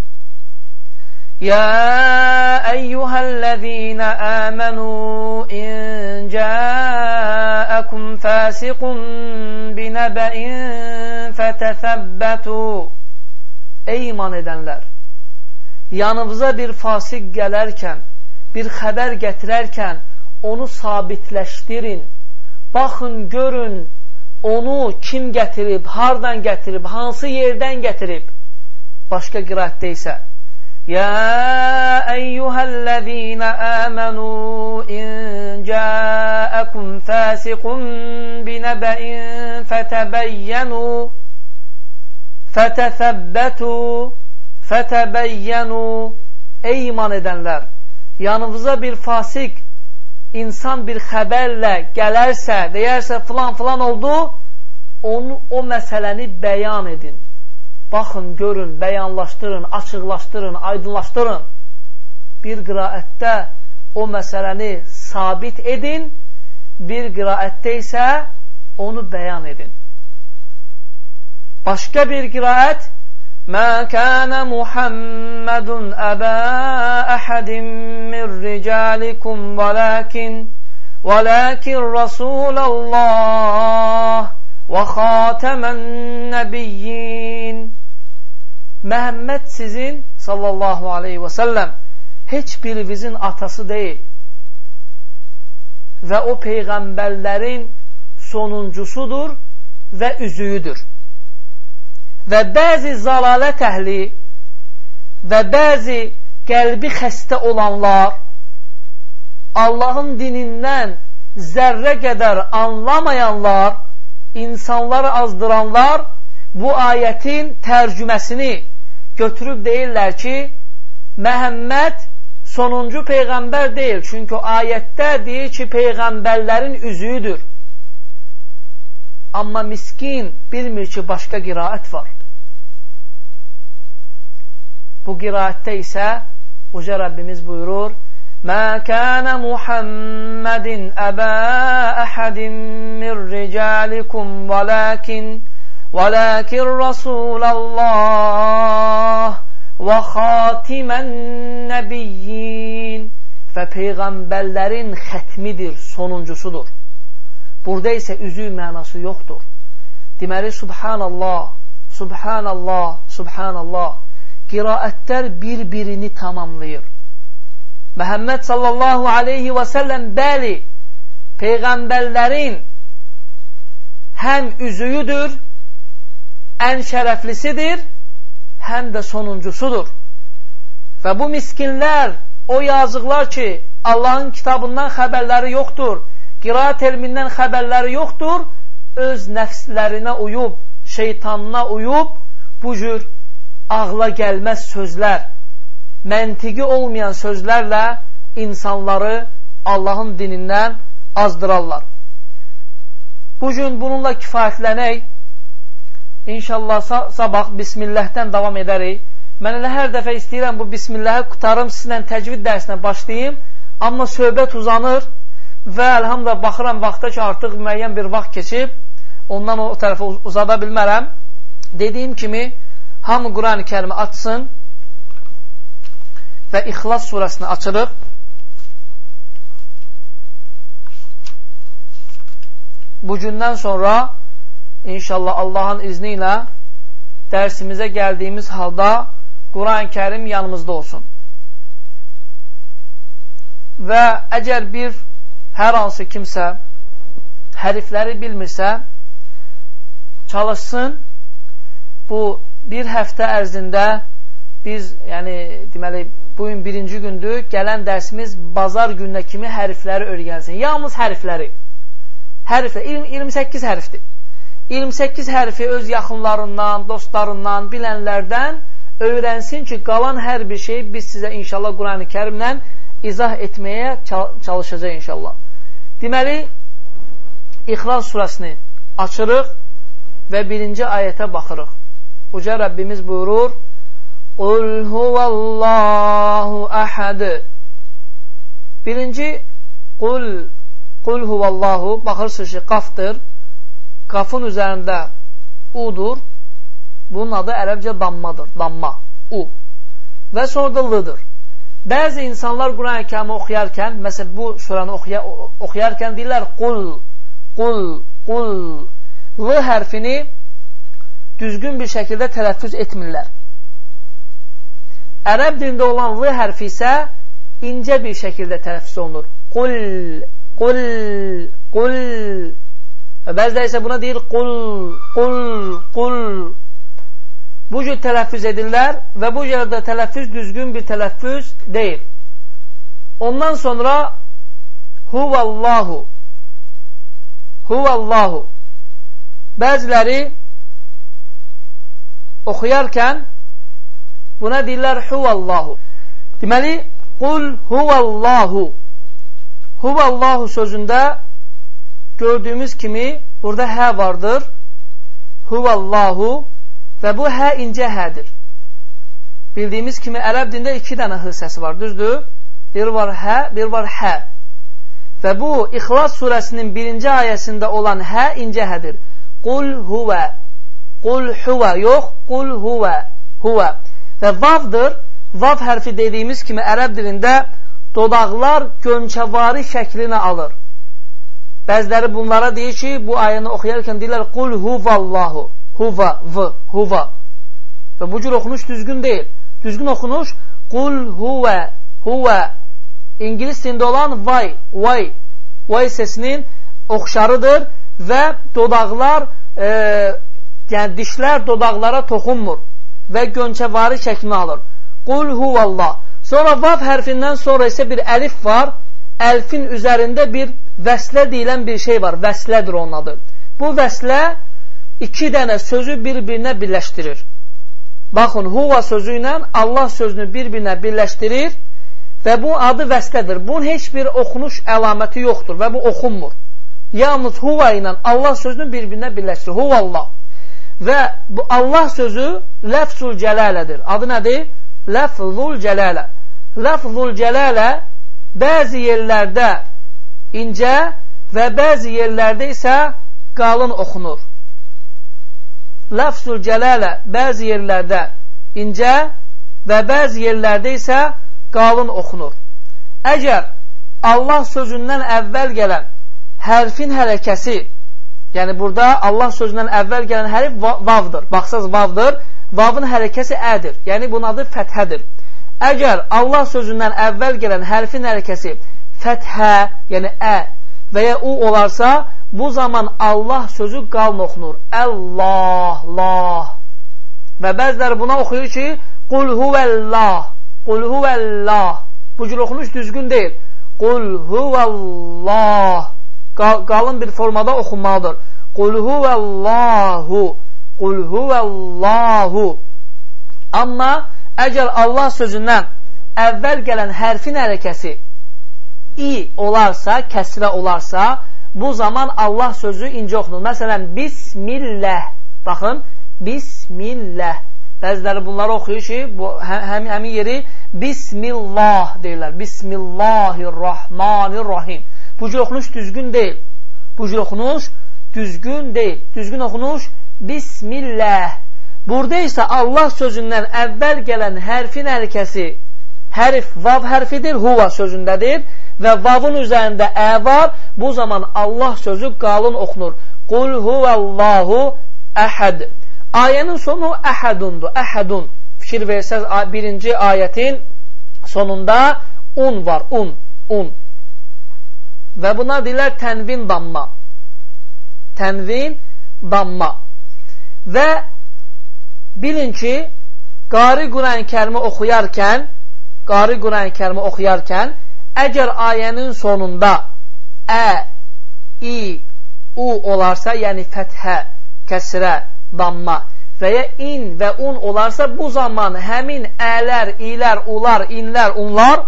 Ya eyyuhəl-ləzīnə əmənu in cəəəkum fəsiqun binəbəin fətəthəbbətu Ey iman edənlər! Yanınıza bir fasik gələrkən bir xəbər gətirərkən onu sabitləşdirin. Baxın, görün, onu kim gətirib, hardan gətirib, hansı yerdən gətirib. Başqa qiraətdə isə Yə əyyuhəl-ləzīnə əmənu in cəəəkum fəsiqun binəbəin fətəbəyyənu fətəthəbbətu fətəbəyyənu Ey iman edənlər! Yanınıza bir fasik insan bir xəbərlə gələrsə, deyərsə filan filan oldu, onu, o məsələni bəyan edin. Baxın, görün, bəyanlaşdırın, açıqlaşdırın, aydınlaşdırın. Bir qiraətdə o məsələni sabit edin, bir qiraətdə isə onu bəyan edin. Başqa bir qiraət ما كان محمد أبا أحد من رجالكم ولكن ولكن رسول الله وخاتم النبiyyin Məhəmməd sizin sallallahu aleyhi və səlləm heç birinizin atası deyil və o peyğəmbərlərin sonuncusudur və üzüyüdür və bəzi zalalət əhli və bəzi qəlbi xəstə olanlar Allahın dinindən zərrə qədər anlamayanlar, insanları azdıranlar bu ayətin tərcüməsini götürüb deyirlər ki, Məhəmməd sonuncu peyğəmbər deyil. Çünki ayətdə deyir ki, peyğəmbərlərin üzüyüdür. Amma miskin bilmir ki, başqa qiraət var. Bu qiraətdə isə uca Rəbbimiz buyurur, Mə kənə Muhammədin əbə əhədin min ricalikum vələkin vələkin Rasulallah və xatimən nəbiyyin və peyğəmbərlərin xətmidir, sonuncusudur. Burada isə üzü mənası yoxdur. Deməli, Subhanallah, Subhanallah, Subhanallah qiraətlər bir-birini tamamlayır. Məhəmməd sallallahu aleyhi və səlləm bəli, Peyğəmbərlərin həm üzüyüdür, ən şərəflisidir, həm də sonuncusudur. Və bu miskinlər, o yazıqlar ki, Allahın kitabından xəbərləri yoxdur, qiraat elmindən xəbərləri yoxdur, öz nəfslərinə uyub, şeytanına uyub, bu cür ağla gəlməz sözlər, məntiqi olmayan sözlərlə insanları Allahın dinindən azdırarlar. Bugün bununla kifayətlənək. İnşallah sabah Bismillahdən davam edərik. Mən elə hər dəfə istəyirəm bu Bismillahı qutarım, sizlə təcvid dərsinə başlayayım. Amma söhbət uzanır və əlhamda baxıram vaxta ki, artıq müəyyən bir vaxt keçib, ondan o tərəfə uzada bilmərəm. Dediyim kimi, hamı Quran-ı kərimi açsın və İxlas surəsini açırıq. Bugündən sonra inşallah Allahın izni ilə dərsimizə gəldiyimiz halda Quran-ı kərim yanımızda olsun. Və əgər bir hər hansı kimsə hərfləri bilmirsə, çalışsın bu bir həftə ərzində biz, yəni deməli, bugün birinci gündür, gələn dərsimiz bazar gününə kimi hərfləri öyrənsin. Yalnız hərfləri. Hərflər, 28 hərfdir. 28 hərfi öz yaxınlarından, dostlarından, bilənlərdən öyrənsin ki, qalan hər bir şey biz sizə inşallah Quran-ı kərimlə izah etməyə çalışacaq inşallah. Deməli, İxlas surəsini açırıq və birinci ayətə baxırıq. Uca Rəbbimiz buyurur, Qul huvallahu əhəd Birinci, qul, qul huvallahu, baxırsınız ki, qafdır. Qafın üzərində udur. Bunun adı ərəbcə dammadır, damma, u. Və sonra da lıdır. Bəzi insanlar Quran-ı kərimi oxuyarkən, məsələn, bu surəni oxuya, oxuyarkən deyirlər, qul, qul, qul, l hərfini düzgün bir şəkildə tələffüz etmirlər. Ərəb dilində olan l hərfi isə incə bir şəkildə tələffüz olunur. Qul, qul, qul. Bəziləri isə buna deyir qul, qul, qul. Bu cür tələffüz edirlər və bu yerdə tələffüz düzgün bir tələffüz deyil. Ondan sonra huvallahu huvallahu bəziləri oxuyarkən buna deyirlər huvallahu. Deməli, qul huvallahu huvallahu sözündə gördüyümüz kimi burada hə vardır. Huvallahu Və bu hə incə hədir. Bildiyimiz kimi ərəb dində iki dənə hı səsi var, düzdür? Bir var hə, bir var hə. Və bu İxlas surəsinin birinci ayəsində olan hə incə hədir. Qul huvə, qul huvə, yox, qul huvə, huvə. Və vavdır, vav hərfi dediyimiz kimi ərəb dilində dodaqlar gönçəvari şəklini alır. Bəziləri bunlara deyir ki, bu ayəni oxuyarkən deyirlər, qul huvallahu huva, v, huva. Və bu cür oxunuş düzgün deyil. Düzgün oxunuş qul huvə, huvə. İngilis dilində olan vay, vay, vay səsinin oxşarıdır və dodaqlar, e, yəni dişlər dodaqlara toxunmur və gönçəvari şəklini alır. Qul huvallah. Sonra vav hərfindən sonra isə bir əlif var. Əlfin üzərində bir vəslə deyilən bir şey var. Vəslədir onun adı. Bu vəslə iki dənə sözü bir-birinə birləşdirir. Baxın, huva sözü ilə Allah sözünü bir-birinə birləşdirir və bu adı vəslədir. Bunun heç bir oxunuş əlaməti yoxdur və bu oxunmur. Yalnız huva ilə Allah sözünü bir-birinə birləşdirir. Huvallah. Və bu Allah sözü ləfzul cələlədir. Adı nədir? Ləfzul cələlə. Ləfzul cələlə bəzi yerlərdə incə və bəzi yerlərdə isə qalın oxunur lafzul cələlə bəzi yerlərdə incə və bəzi yerlərdə isə qalın oxunur. Əgər Allah sözündən əvvəl gələn hərfin hərəkəsi, yəni burada Allah sözündən əvvəl gələn hərf vavdır. Baxsaz vavdır, vavın hərəkəsi ədir. Yəni bunun adı fəthədir. Əgər Allah sözündən əvvəl gələn hərfin hərəkəsi fəthə, yəni ə və ya u olarsa, bu zaman Allah sözü qalın oxunur. Allah, Allah. Və bəziləri buna oxuyur ki, Qul huvəllah, Qul huvəllah. Bu cür oxunuş düzgün deyil. Qul huvəllah. Qalın bir formada oxunmalıdır. Qul huvəllahu, Qul huvəllahu. Amma əgər Allah sözündən əvvəl gələn hərfin hərəkəsi i olarsa, kəsrə olarsa, bu zaman Allah sözü incə oxunur. Məsələn, Bismillah. Baxın, Bismillah. Bəziləri bunları oxuyur ki, bu, həm, həm, həmin yeri Bismillah deyirlər. Bismillahirrahmanirrahim. Bu cür oxunuş düzgün deyil. Bu cür oxunuş düzgün deyil. Düzgün oxunuş Bismillah. Burada isə Allah sözündən əvvəl gələn hərfin hərəkəsi hərf vav hərfidir, huva sözündədir və vavın üzərində ə var, bu zaman Allah sözü qalın oxunur. Qul huvəllahu əhəd. Ayənin sonu əhədundur, əhədun. Fikir versəz, birinci ayətin sonunda un var, un, un. Və buna deyilər tənvin damma. Tənvin damma. Və bilin ki, qari Quran-ı kərimi oxuyarkən, qari Quran-ı kərimi oxuyarkən, əgər ayənin sonunda ə, i, u olarsa, yəni fəthə, kəsrə, damma və ya in və un olarsa, bu zaman həmin ələr, ilər, ular, inlər, unlar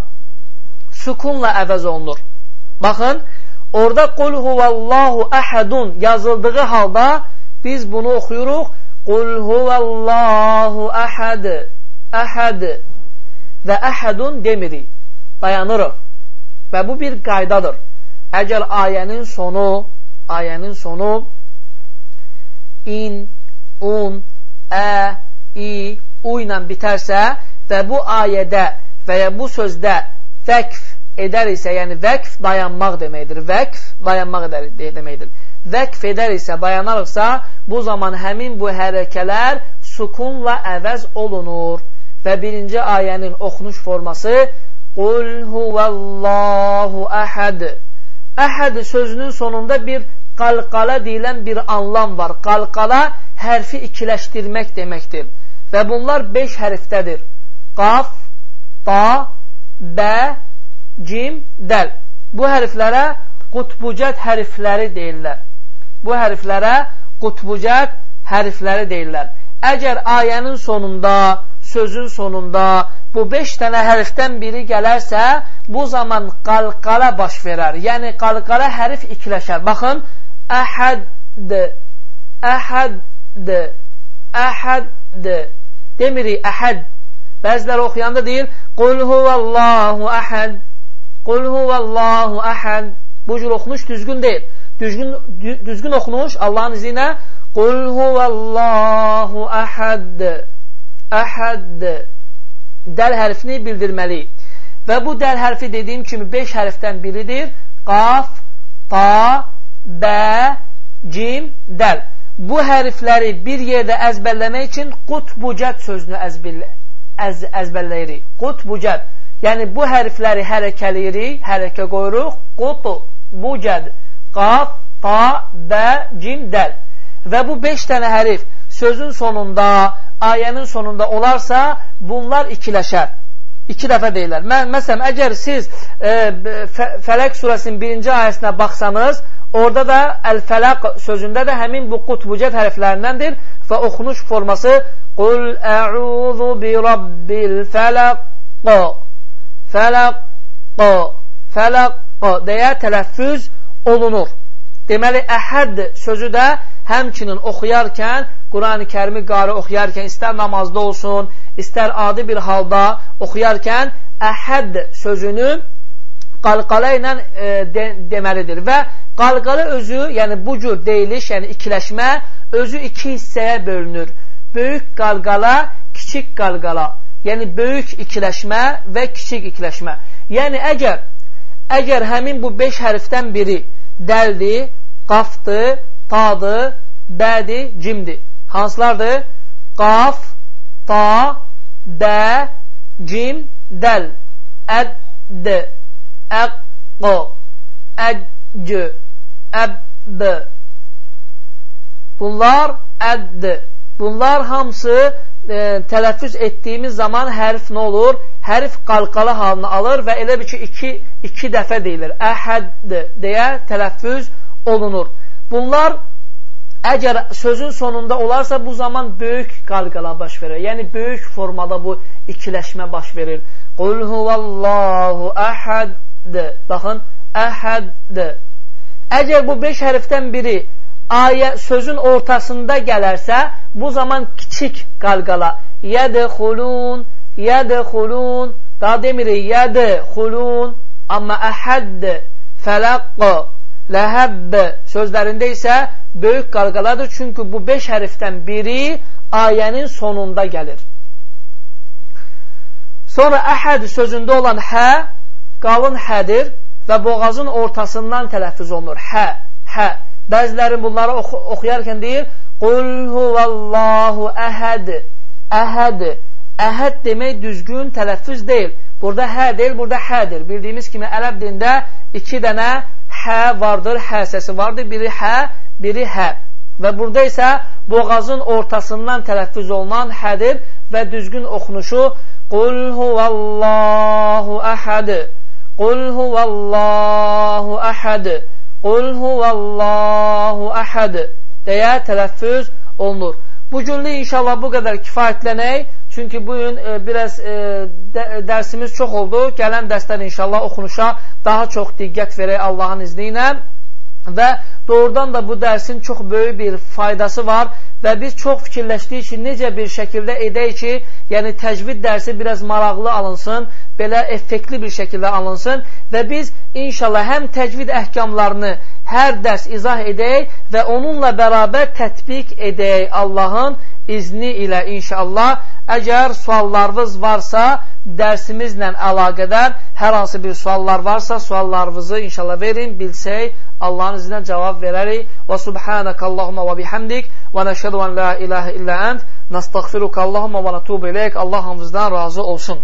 sükunla əvəz olunur. Baxın, orada qul huvallahu əhədun yazıldığı halda biz bunu oxuyuruq. Qul huvallahu əhəd, əhəd və əhədun demirik, dayanırıq. Və bu bir qaydadır. Əgər ayənin sonu, ayənin sonu in, un, ə, i, u ilə bitərsə və bu ayədə və ya bu sözdə vəqf edər isə, yəni vəqf dayanmaq deməkdir. Vəqf dayanmaq edər, deməkdir. Vəqf edər isə, dayanarıqsa, bu zaman həmin bu hərəkələr sukunla əvəz olunur. Və birinci ayənin oxunuş forması Qul huvəllahu əhəd Əhəd sözünün sonunda bir qalqala deyilən bir anlam var. Qalqala hərfi ikiləşdirmək deməkdir. Və bunlar 5 hərfdədir. Qaf, ta, bə, cim, dəl. Bu hərflərə qutbucət hərfləri deyirlər. Bu hərflərə qutbucət hərfləri deyirlər. Əgər ayənin sonunda, sözün sonunda bu beş dənə hərfdən biri gələrsə, bu zaman qalqala baş verər. Yəni, qalqala hərf ikiləşər. Baxın, əhəd, əhəd, əhəd, demirik əhəd. Bəziləri oxuyanda deyir, qul huvəllahu əhəd, qul huvəllahu əhəd. Bu cür oxunuş düzgün deyil. Düzgün, düzgün oxunuş Allahın izi ilə qul huvəllahu əhəd, əhəd dəl hərfini bildirməliyik. Və bu dəl hərfi dediyim kimi 5 hərfdən biridir. Qaf, ta, bə, cim, dəl. Bu hərfləri bir yerdə əzbərləmək üçün qutbucət sözünü əzbirlə, əz, əzbərləyirik. Qutbucət. Yəni, bu hərfləri hərəkələyirik, hərəkə qoyuruq. Qutbucət. Qaf, ta, bə, cim, dəl. Və bu 5 dənə hərif sözün sonunda, ayənin sonunda olarsa, bunlar ikiləşər. İki dəfə deyirlər. Mən, məsələn, əgər siz e, Fələq surəsinin birinci ayəsinə baxsanız, orada da Əl-Fələq sözündə də həmin bu qutbucət hərflərindəndir və oxunuş forması Qul ə'udhu bi rabbil fələq fələq fələq deyə tələffüz olunur. Deməli, əhəd sözü də həmçinin oxuyarkən, Quran-ı kərimi qarı oxuyarkən, istər namazda olsun, istər adi bir halda oxuyarkən, əhəd sözünü qalqala ilə e, de, deməlidir. Və qalqala özü, yəni bu cür deyiliş, yəni ikiləşmə, özü iki hissəyə bölünür. Böyük qalqala, kiçik qalqala. Yəni böyük ikiləşmə və kiçik ikiləşmə. Yəni əgər əgər həmin bu 5 hərfdən biri dəldir, qafdır, tadır, bədir, cimdir. Hansılardır? Qaf, ta, bə, cim, dəl, əd, əq, əcc, əb. Bunlar əddir. Bunlar hamısı e, tələffüz etdiyimiz zaman hərf nə olur? Hərf qalqalı halını alır və elə bir ki, iki, iki dəfə deyilir. Əhəddir deyə tələffüz olunur. Bunlar əgər sözün sonunda olarsa, bu zaman böyük qalqala baş verir. Yəni, böyük formada bu ikiləşmə baş verir. Qul huvallahu əhəd Baxın, əhəd. Əgər bu beş hərfdən biri ayə sözün ortasında gələrsə, bu zaman kiçik qalqala. Yədxulun, yədxulun, daha demirik yədxulun, amma əhəd, fələq, ləhəbb sözlərində isə böyük qalqaladır. Çünki bu beş hərfdən biri ayənin sonunda gəlir. Sonra əhəd sözündə olan hə qalın hədir və boğazın ortasından tələffüz olunur. Hə, hə. Bəziləri bunları oxu oxuyarkən deyir, Qul huvallahu əhəd, əhəd. Əhəd demək düzgün tələffüz deyil. Burada hə deyil, burada hədir. Bildiyimiz kimi ərəb dində iki dənə hə vardır, hə səsi vardır. Biri hə, biri hə. Və burada isə boğazın ortasından tələffüz olunan hədir və düzgün oxunuşu Qul huvallahu əhəd Qul huvallahu əhəd Qul huvallahu əhəd deyə tələffüz olunur. Bugünlük inşallah bu qədər kifayətlənək. Çünki bugün e, biraz e, də, dərsimiz çox oldu. Gələn dərslər inşallah oxunuşa daha çox diqqət verək Allahın izni ilə və doğrudan da bu dərsin çox böyük bir faydası var və biz çox fikirləşdik ki, necə bir şəkildə edək ki, yəni təcvid dərsi biraz maraqlı alınsın, belə effektli bir şəkildə alınsın və biz inşallah həm təcvid əhkamlarını hər dərs izah edək və onunla bərabər tətbiq edək Allahın izni ilə inşallah. Əgər suallarınız varsa, dərsimizlə əlaqədar hər hansı bir suallar varsa, suallarınızı inşallah verin, bilsək, Allahın izindən cavab verərik. Və subhanəkə Allahumma və bihamdik və nəşhədu ən la ilahə illə ənd nəstəğfiruka Allahumma və nətubu iləyək. Allah hamımızdan razı olsun.